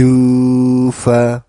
Kufa